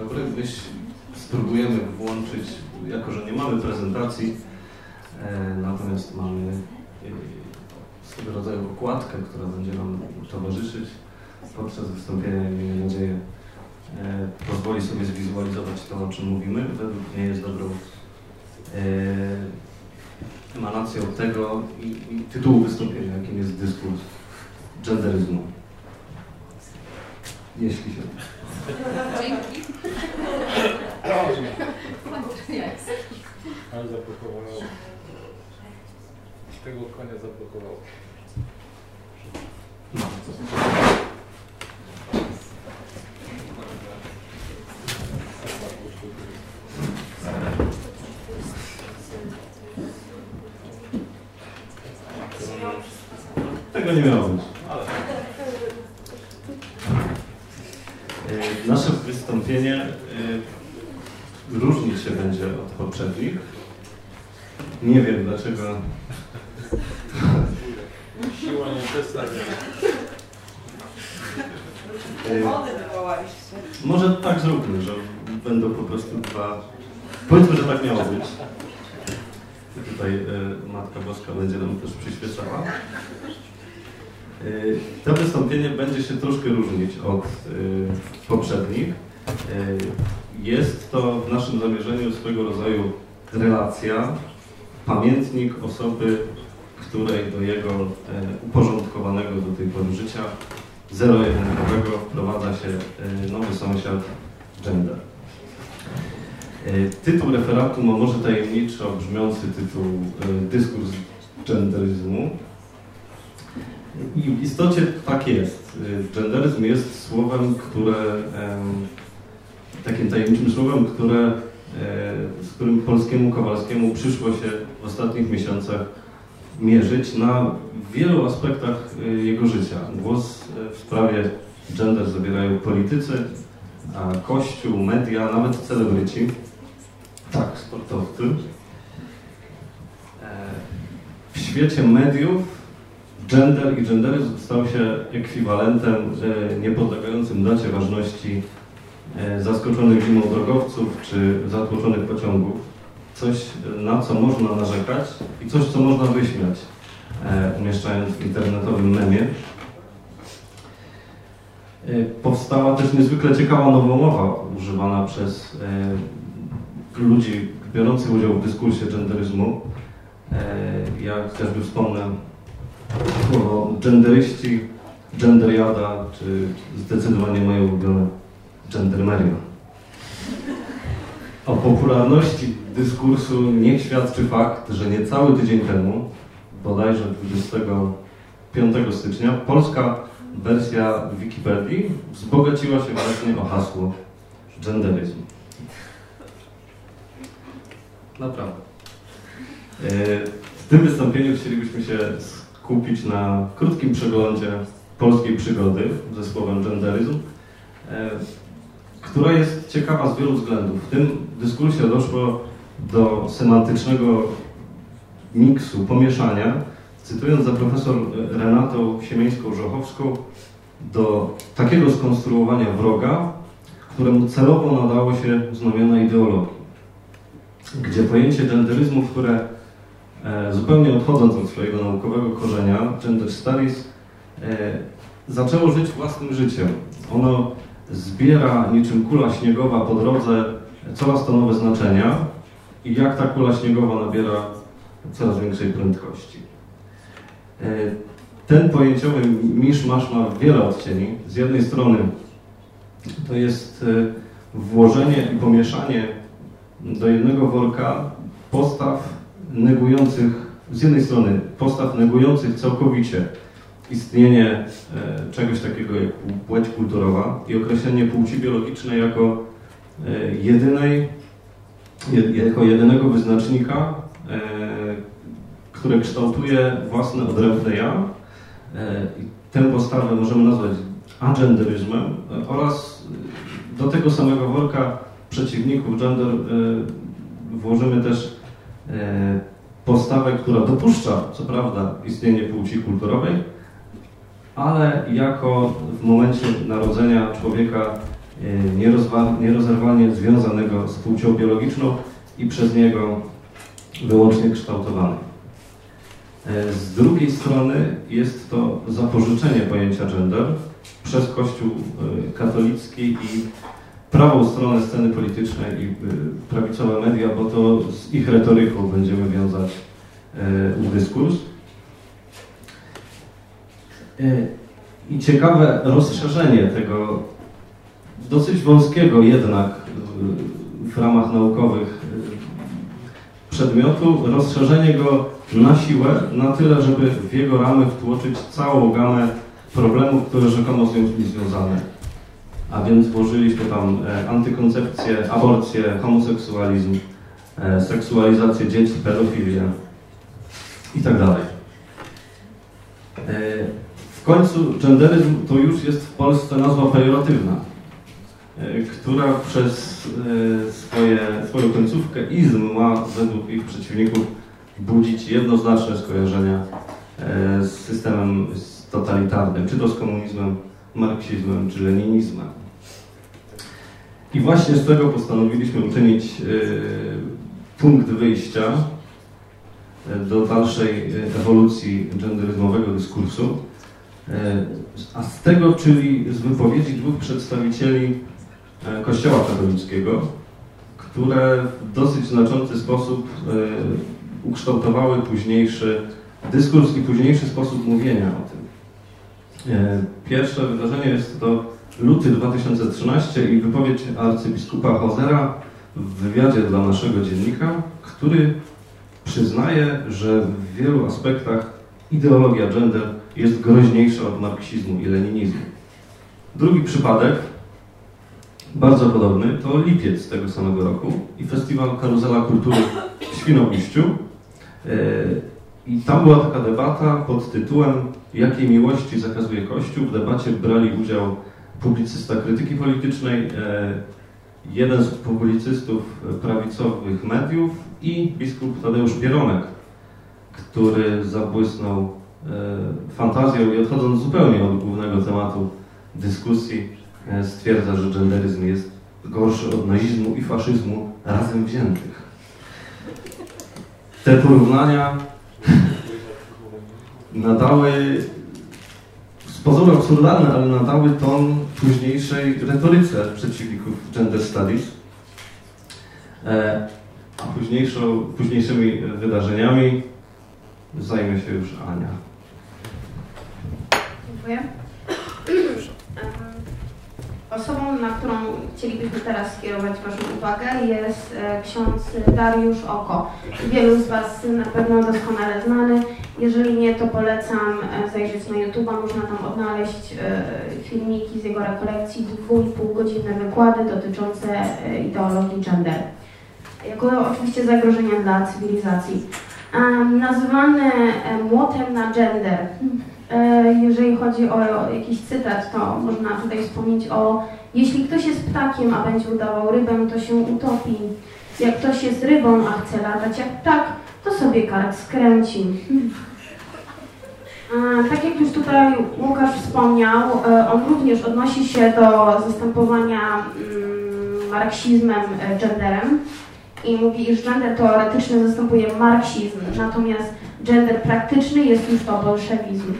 dobry. My spróbujemy włączyć, jako że nie mamy prezentacji, e, natomiast mamy e, swego rodzaju okładkę, która będzie nam towarzyszyć podczas wystąpienia, miejmy nadzieję, e, pozwoli sobie zwizualizować to, o czym mówimy. Według mnie jest dobrą emanacją tego i, i tytułu wystąpienia, jakim jest dyskurs genderyzmu. Jeśli się Dzięki. Ale zablokowało. Tego konia zablokowało. Tego nie miało. E, nasze wystąpienie e, różnić się będzie od poprzednich. Nie wiem dlaczego. Siła nie przedstawia. Może tak zróbmy, że będą po prostu dwa. Powiedzmy, że tak miało być. Tutaj y, Matka Boska będzie nam też przyświecała. Y, to wystąpienie będzie się troszkę różnić od y, poprzednich. Y, jest to w naszym zamierzeniu swego rodzaju relacja, pamiętnik osoby, której do jego uporządkowanego do tej pory życia zero-jedynkowego wprowadza się nowy sąsiad gender. Tytuł referatu ma może tajemniczo brzmiący tytuł Dyskurs genderyzmu, i w istocie tak jest. Genderyzm jest słowem, które, takim tajemniczym słowem, które, e, z którym polskiemu Kowalskiemu przyszło się w ostatnich miesiącach mierzyć na wielu aspektach e, jego życia. Głos e, w sprawie gender zabierają politycy, kościół, media, nawet celebryci, tak, sportowcy. W świecie mediów Gender i genderyzm stał się ekwiwalentem niepodlegającym dacie ważności zaskoczonych zimą drogowców czy zatłoczonych pociągów. Coś, na co można narzekać i coś, co można wyśmiać, e, umieszczając w internetowym memie. E, powstała też niezwykle ciekawa nowomowa używana przez ludzi biorących udział w dyskursie genderyzmu. Ja chociażby wspomnę słowo genderyści, genderiada, czy zdecydowanie moje ulubione gendermeria. O popularności dyskursu niech świadczy fakt, że niecały tydzień temu, bodajże 25 stycznia, polska wersja Wikipedii wzbogaciła się właśnie o hasło genderyzm. Naprawdę. E, w tym wystąpieniu chcielibyśmy się kupić na krótkim przeglądzie polskiej przygody ze słowem genderyzm, e, która jest ciekawa z wielu względów. W tym dyskursie doszło do semantycznego miksu, pomieszania, cytując za profesor Renatą Siemieńską-Żochowską, do takiego skonstruowania wroga, któremu celowo nadało się znamiona ideologii, gdzie pojęcie genderyzmu, które E, zupełnie odchodząc od swojego naukowego korzenia, Gender Studies e, zaczęło żyć własnym życiem. Ono zbiera niczym kula śniegowa po drodze coraz to nowe znaczenia i jak ta kula śniegowa nabiera coraz większej prędkości. E, ten pojęciowy misz-masz ma wiele odcieni. Z jednej strony to jest włożenie i pomieszanie do jednego worka postaw negujących, z jednej strony postaw negujących całkowicie istnienie e, czegoś takiego jak płeć kulturowa i określenie płci biologicznej jako e, jedynej, jako jedynego wyznacznika, e, które kształtuje własne odrębne ja. Tę postawę możemy nazwać agenderyzmem oraz do tego samego worka przeciwników gender włożymy też postawę, która dopuszcza, co prawda, istnienie płci kulturowej, ale jako w momencie narodzenia człowieka e, nierozerwalnie związanego z płcią biologiczną i przez niego wyłącznie kształtowany. E, Z drugiej strony jest to zapożyczenie pojęcia gender przez Kościół e, katolicki i prawą stronę sceny politycznej i prawicowe media, bo to z ich retoryką będziemy wiązać dyskurs. E, I ciekawe rozszerzenie tego dosyć wąskiego jednak e, w ramach naukowych e, przedmiotu, rozszerzenie go na siłę, na tyle, żeby w jego ramy wtłoczyć całą gamę problemów, które rzekomo z nią są związane. A więc włożyliśmy tam antykoncepcję, aborcję, homoseksualizm, seksualizację dzieci, pedofilię i tak dalej. W końcu genderyzm to już jest w Polsce nazwa pejoratywna, e, która przez e, swoje, swoją końcówkę izm ma według ich przeciwników budzić jednoznaczne skojarzenia e, z systemem totalitarnym, czy to z komunizmem, marksizmem, czy leninizmem. I właśnie z tego postanowiliśmy uczynić punkt wyjścia do dalszej ewolucji genderyzmowego dyskursu. E, A z tego, czyli z wypowiedzi dwóch przedstawicieli e, Kościoła katolickiego, które w dosyć znaczący sposób e, ukształtowały późniejszy dyskurs i późniejszy sposób mówienia o tym. Pierwsze wydarzenie jest to luty 2013 i wypowiedź arcybiskupa Hozera w wywiadzie dla naszego dziennika, który przyznaje, że w wielu aspektach ideologia gender jest groźniejsza od marksizmu i leninizmu. Drugi przypadek, bardzo podobny, to lipiec tego samego roku i festiwal Karuzela Kultury w Świnoujściu. E, I tam była taka debata pod tytułem Jakiej miłości zakazuje Kościół? W debacie brali udział publicysta krytyki politycznej, e, jeden z publicystów prawicowych mediów i biskup Tadeusz Pieronek, który zabłysnął fantazją i odchodząc zupełnie od głównego tematu dyskusji, e, stwierdza, że genderyzm jest gorszy od nazizmu i faszyzmu razem wziętych. Te porównania nadały, z pozoru absurdalne, ale nadały ton późniejszej retoryce przeciwników gender studies. E, a późniejszymi wydarzeniami zajmie się już Ania. Dziękuję. Osobą, na którą chcielibyśmy teraz skierować Waszą uwagę jest e, ksiądz Dariusz Oko. Wielu z Was na pewno doskonale znany. Jeżeli nie, to polecam e, zajrzeć na YouTube. Można tam odnaleźć e, filmiki z jego rekolekcji, dwu godzinne wykłady dotyczące ideologii gender. Jako oczywiście zagrożenia dla cywilizacji. Nazywany młotem na gender. E, Jeżeli chodzi o jakiś cytat, to można tutaj wspomnieć o jeśli ktoś jest ptakiem, a będzie udawał rybę, to się utopi. Jak ktoś jest rybą, a chce latać jak ptak, to sobie kark skręci. E, Tak jak już tutaj Łukasz wspomniał, e, on również odnosi się do zastępowania mm, marksizmem, genderem i mówi, iż gender teoretyczny zastępuje marksizm, natomiast gender praktyczny jest już to bolszewizm.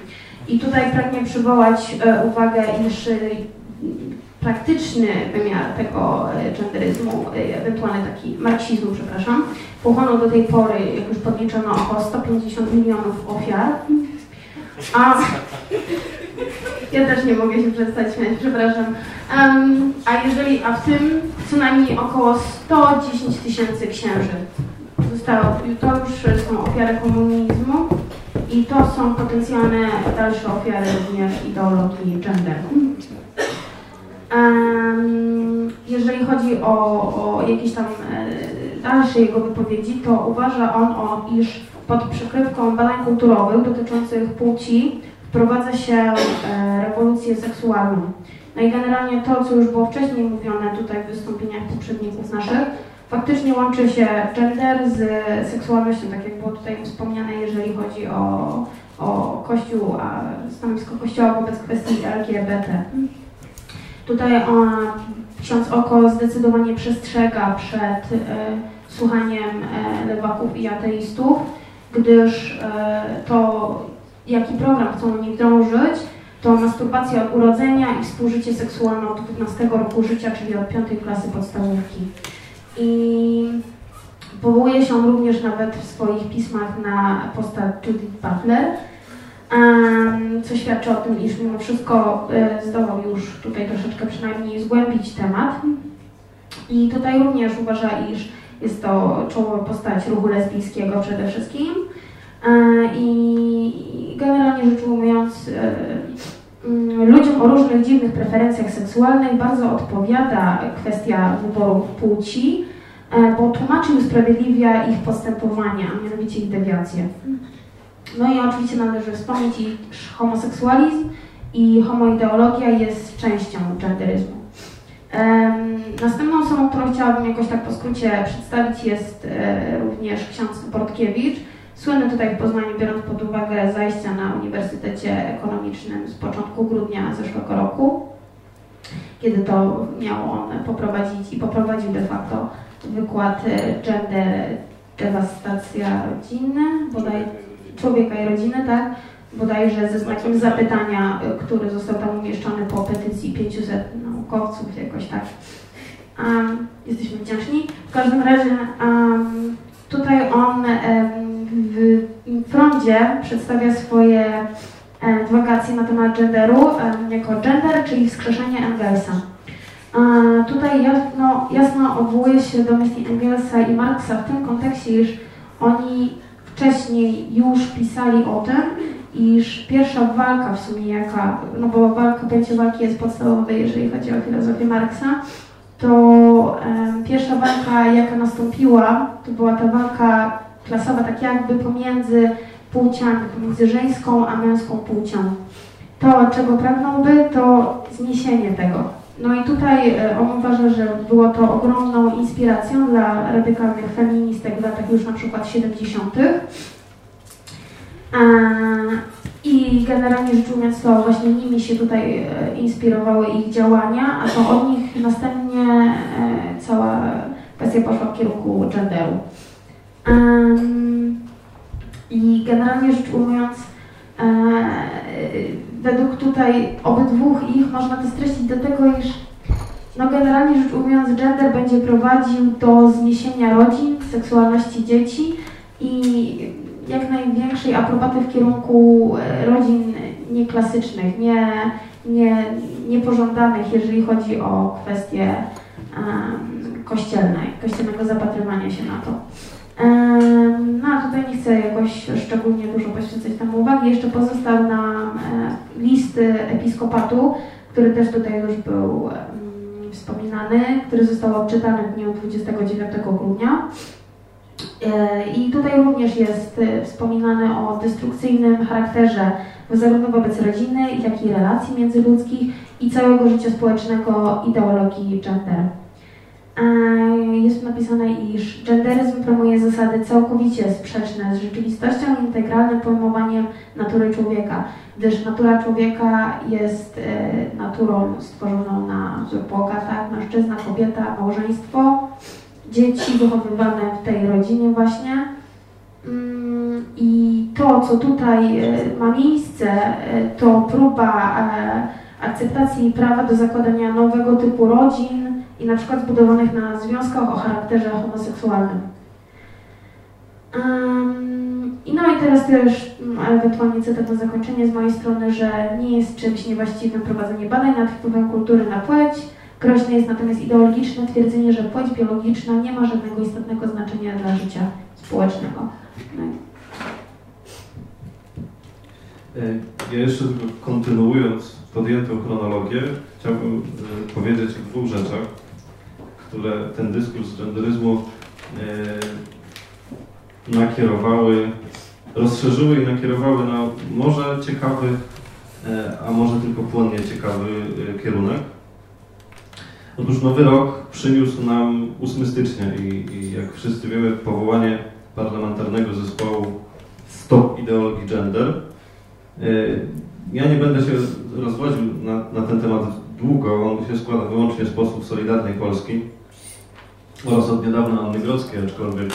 I tutaj pragnę przywołać e, uwagę, iż e, praktyczny wymiar tego e, genderyzmu, ewentualnie taki marksizmu, przepraszam, pochłonął do tej pory, jak już podliczono, około 150 milionów ofiar. A ja też nie mogę się przestać śmiać, przepraszam. Em, a jeżeli, a w tym co najmniej około 110 tysięcy księży zostało, to już są ofiary komunizmu i to są potencjalne dalsze ofiary również ideologii gender. Em, Jeżeli chodzi o, o jakieś tam e, dalsze jego wypowiedzi, to uważa on, o, iż pod przykrywką badań kulturowych dotyczących płci wprowadza się e, rewolucję seksualną. No i generalnie to, co już było wcześniej mówione tutaj w wystąpieniach poprzedników naszych, faktycznie łączy się gender z seksualnością, tak jak było tutaj wspomniane, jeżeli chodzi o, o Kościół, a stanowisko Kościoła wobec kwestii LGBT. Tutaj on ksiądz Oko zdecydowanie przestrzega przed e, słuchaniem e, lewaków i ateistów, gdyż e, to, jaki program chcą oni wdrożyć, to masturbacja od urodzenia i współżycie seksualne od 12 roku życia, czyli od 5 klasy podstawówki. I powołuje się on również nawet w swoich pismach na postać Judith Butler, co świadczy o tym, iż mimo wszystko e, zdołał już tutaj troszeczkę przynajmniej zgłębić temat. I tutaj również uważa, iż jest to czołowa postać ruchu lesbijskiego przede wszystkim. E, I generalnie rzecz ujmując, e, ludziom o różnych dziwnych preferencjach seksualnych bardzo odpowiada kwestia wyboru płci, e, bo tłumaczy i usprawiedliwia ich postępowania, a mianowicie ich dewiacje. No i oczywiście należy wspomnieć, iż homoseksualizm i homoideologia jest częścią genderyzmu. Następną osobą, którą chciałabym jakoś tak po skrócie przedstawić jest e, również ksiądz Portkiewicz, słynny tutaj w Poznaniu, biorąc pod uwagę zajścia na Uniwersytecie Ekonomicznym z początku grudnia zeszłego roku, kiedy to miał on poprowadzić i poprowadził de facto wykład e, gender, dewastacja rodziny, bodaj człowieka i rodziny, tak? Bodajże ze znakiem zapytania, y, który został tam umieszczony po petycji 500 naukowców, jakoś tak. Um, jesteśmy wdzięczni. W każdym razie um, tutaj on w frondzie przedstawia swoje dywagacje na temat genderu jako gender, czyli wskrzeszenie Engelsa. Tutaj jasno, jasno odwołuje się do myśli Engelsa i Marksa w tym kontekście, iż oni wcześniej już pisali o tym, iż pierwsza walka w sumie jaka, no bo walka, pojęcie walki jest podstawowe, jeżeli chodzi o filozofię Marksa, to pierwsza walka jaka nastąpiła, to była ta walka klasowa tak jakby pomiędzy płciami, pomiędzy żeńską a męską płcią. To, czego pragnąłby, to zniesienie tego. No i tutaj e, on uważa, że było to ogromną inspiracją dla radykalnych feministek w latach już na przykład 70. E, I generalnie rzecz ujmując, to właśnie nimi się tutaj e, inspirowały ich działania, a to od nich następnie e, cała kwestia poszła w kierunku genderu. I generalnie rzecz ujmując, e, według tutaj obydwóch ich można to streścić do tego, iż no generalnie rzecz ujmując gender będzie prowadził do zniesienia rodzin, seksualności dzieci i jak największej aprobaty w kierunku e, rodzin nieklasycznych, nie, nie, niepożądanych, jeżeli chodzi o kwestie em, kościelne, kościelnego zapatrywania się na to. Em, No a tutaj nie chcę jakoś szczególnie dużo poświęcać temu uwagi. Jeszcze pozostał nam e, list episkopatu, który też tutaj już był wspominany, który został odczytany w dniu 29 grudnia. E, I tutaj również jest e, wspominane o destrukcyjnym charakterze zarówno wobec rodziny, jak i relacji międzyludzkich i całego życia społecznego ideologii gender. E, Jest napisane, iż genderyzm promuje zasady całkowicie sprzeczne z rzeczywistością i integralnym pojmowaniem natury człowieka, gdyż natura człowieka jest naturą stworzoną na wzór Boga, tak? Mężczyzna, kobieta, małżeństwo, dzieci wychowywane w tej rodzinie właśnie. Mm, I to, co tutaj e, ma miejsce, e, to próba e, akceptacji prawa do zakładania nowego typu rodzin i na przykład zbudowanych na związkach o charakterze homoseksualnym. Ym, I no i teraz też mm, ewentualnie cytat na zakończenie z mojej strony, że nie jest czymś niewłaściwym prowadzenie badań nad wpływem kultury na płeć. Groźne jest natomiast ideologiczne twierdzenie, że płeć biologiczna nie ma żadnego istotnego znaczenia dla życia społecznego. No. E, Ja jeszcze tylko kontynuując podjętą chronologię, chciałbym e, powiedzieć o dwóch rzeczach, które ten dyskurs genderyzmu e, nakierowały, rozszerzyły i nakierowały na może ciekawy, a może tylko płonnie ciekawy kierunek. Otóż nowy rok przyniósł nam 8 stycznia i, i jak wszyscy wiemy powołanie parlamentarnego zespołu Stop Ideologii Gender. E, Ja nie będę się rozwodził na, na ten temat długo, on się składa wyłącznie z posłów Solidarnej Polski oraz od niedawna Anny Grodzkiej, aczkolwiek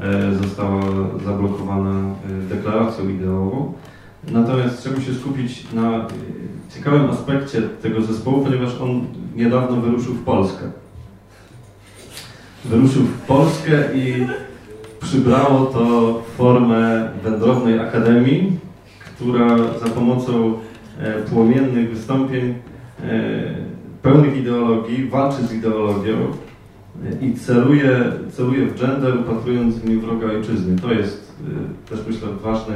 e, została zablokowana e, deklaracją ideową. Natomiast trzeba się skupić na e, ciekawym aspekcie tego zespołu, ponieważ on niedawno wyruszył w Polskę. Wyruszył w Polskę i przybrało to formę wędrownej akademii, która za pomocą e, płomiennych wystąpień e, pełnych ideologii walczy z ideologią i celuje, celuje w gender, upatrując w nim wroga ojczyzny. To jest też myślę ważny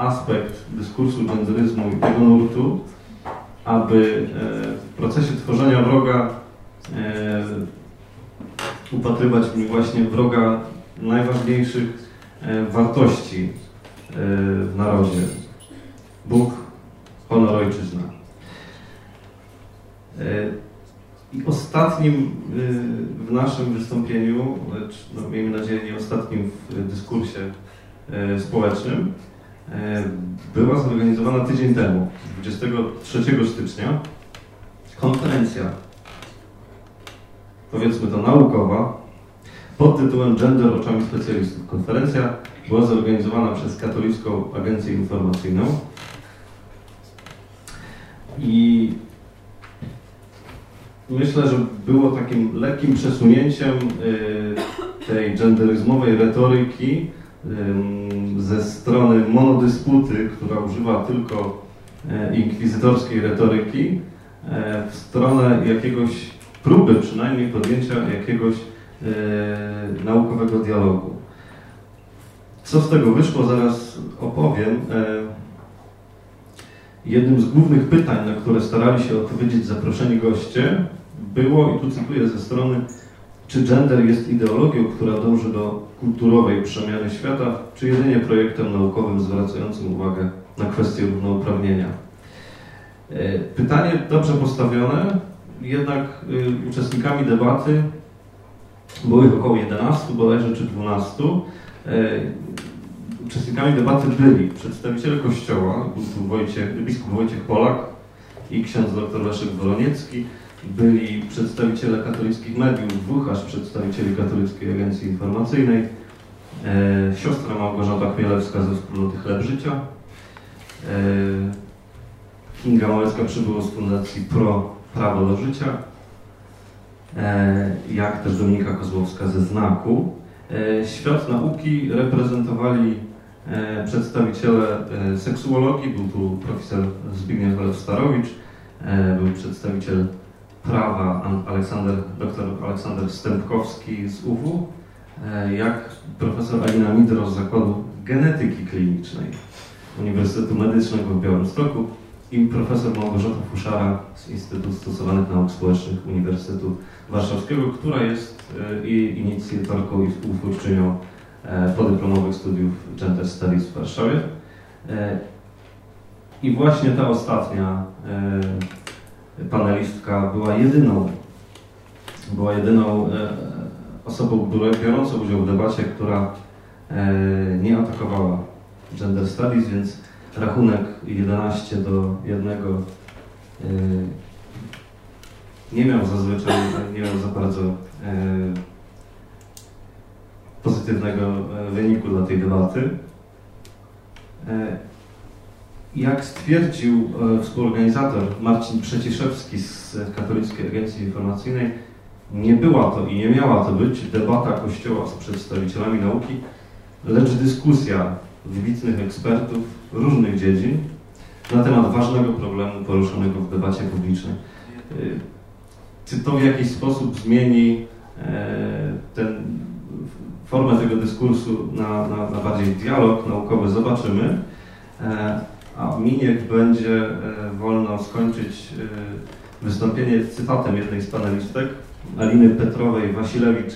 aspekt dyskursu genderyzmu i tego nurtu, aby e, w procesie tworzenia wroga e, upatrywać w nim właśnie wroga najważniejszych e, wartości w narodzie. Bóg, honor, ojczyzna. I ostatnim w naszym wystąpieniu, no, miejmy nadzieję nie ostatnim w dyskursie społecznym, była zorganizowana tydzień temu, 23 stycznia, konferencja, powiedzmy to naukowa, pod tytułem Gender oczami specjalistów. Konferencja była zorganizowana przez Katolicką Agencję Informacyjną i myślę, że było takim lekkim przesunięciem y, tej genderyzmowej retoryki ze strony monodysputy, która używa tylko e, inkwizytorskiej retoryki, e, w stronę jakiegoś próby przynajmniej podjęcia jakiegoś e, naukowego dialogu. Co z tego wyszło, zaraz opowiem. Jednym z głównych pytań, na które starali się odpowiedzieć zaproszeni goście, było, i tu cytuję ze strony, czy gender jest ideologią, która dąży do kulturowej przemiany świata, czy jedynie projektem naukowym zwracającym uwagę na kwestię równouprawnienia? E, Pytanie dobrze postawione, jednak y, uczestnikami debaty było ich około 11 bodajże czy 12. E, Uczestnikami debaty byli przedstawiciele Kościoła, tu Wojciech, biskup Wojciech Polak i ksiądz dr Leszek Woloniecki, byli przedstawiciele katolickich mediów, dwóch aż przedstawicieli Katolickiej Agencji Informacyjnej, e, siostra Małgorzata Chmielewska ze wspólnoty Chleb Życia, e, Kinga Małecka przybyła z Fundacji Pro Prawo do Życia, e, jak też Dominika Kozłowska ze Znaku. E, Świat nauki reprezentowali e, przedstawiciele e, seksuologii, był tu profesor Zbigniew Lew-Starowicz, e, był przedstawiciel prawa An- Aleksander, dr Aleksander Stępkowski z UW, e, jak profesor Alina Midro z Zakładu Genetyki Klinicznej Uniwersytetu Medycznego w Białymstoku i profesor Małgorzata Fuszara z Instytutu Stosowanych Nauk Społecznych Uniwersytetu Warszawskiego, która jest e, i inicjatorką i współtwórczynią e, podyplomowych studiów Gender Studies w Warszawie. E, I właśnie ta ostatnia e, panelistka była jedyną, była jedyną e, osobą, biorącą udział w debacie, która e, nie atakowała Gender Studies, więc rachunek 11 do 1 e, nie miał zazwyczaj, nie miał za bardzo pozytywnego wyniku dla tej debaty. E, Jak stwierdził e, współorganizator Marcin Przeciszewski z Katolickiej Agencji Informacyjnej, nie była to i nie miała to być debata Kościoła z przedstawicielami nauki, lecz dyskusja wybitnych ekspertów różnych dziedzin na temat ważnego problemu poruszonego w debacie publicznej. Y, Czy to w jakiś sposób zmieni e, ten, formę tego dyskursu na, na, na bardziej dialog naukowy? Zobaczymy. A mi niech będzie e, wolno skończyć e, wystąpienie cytatem jednej z panelistek, Aliny Petrowej-Wasilewicz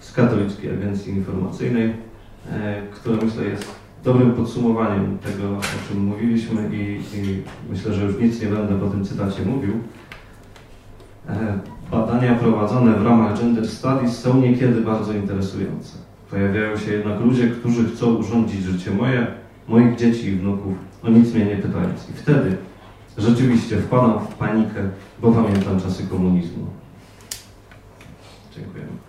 z Katolickiej Agencji Informacyjnej, e, która myślę jest dobrym podsumowaniem tego, o czym mówiliśmy i, i myślę, że już nic nie będę po tym cytacie mówił. Badania prowadzone w ramach Gender Studies są niekiedy bardzo interesujące. Pojawiają się jednak ludzie, którzy chcą urządzić życie moje, moich dzieci i wnuków, o nic mnie nie pytając. I wtedy rzeczywiście wpadam w panikę, bo pamiętam czasy komunizmu. Dziękujemy.